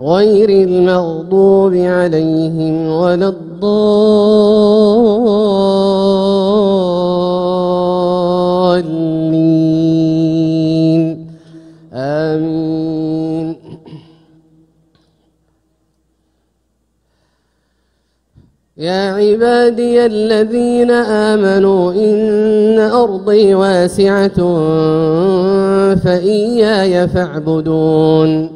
غير المغضوب عليهم ولا الضالين. آمين. يا عبادي الذين آمنوا إن أرضي واسعة فإياي فاعبدون.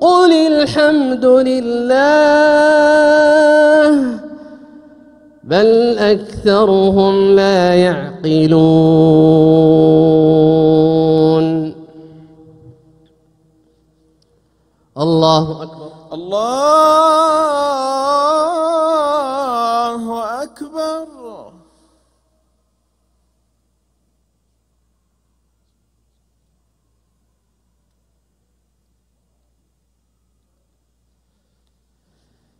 قل الحمد لله بل أكثرهم لا يعقلون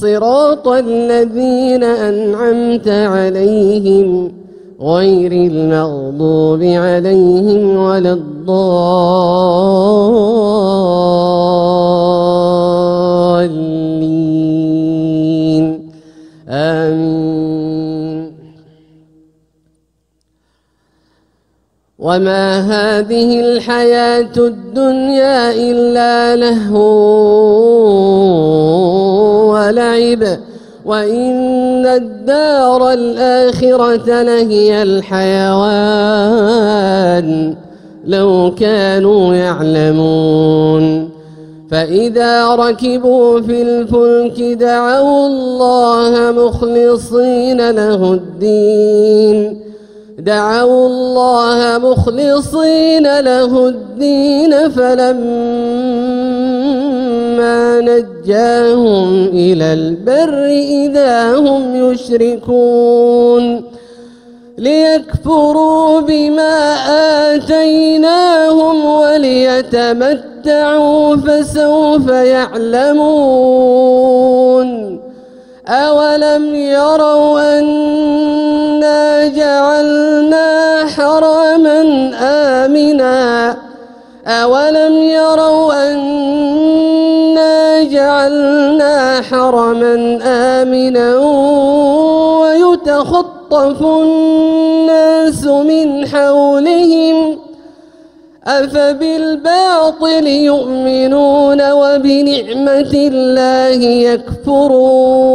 صراط الذين أنعمت عليهم غير المغضوب عليهم ولا الضالين. آمين. وما هذه الحياة الدنيا إلا لهو. ولعب وإن الدار الآخرة لهي الحيوان. لو كانوا يعلمون. فإذا ركبوا في الفلك دعوا الله مخلصين له الدين. دعوا الله مخلصين له الدين. فلما نجاهم إلى البر إذا هم يشركون ليكفروا بما آتيناهم وليتمتعوا فسوف يعلمون أولم يروا أنا جعلنا حرما آمنا أولم يروا أنا جعلنا حرما آمنا ويتخطف الناس من حولهم أفبالباطل يؤمنون وبنعمة الله يكفرون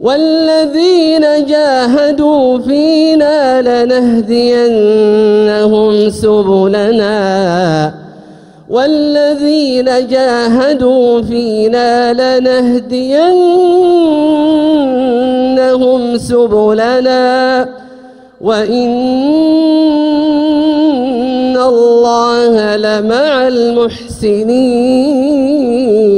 والذين جاهدوا فينا لنهدينهم سبلنا. والذين جاهدوا فينا لنهدينهم سبلنا. وإن الله لمع المحسنين.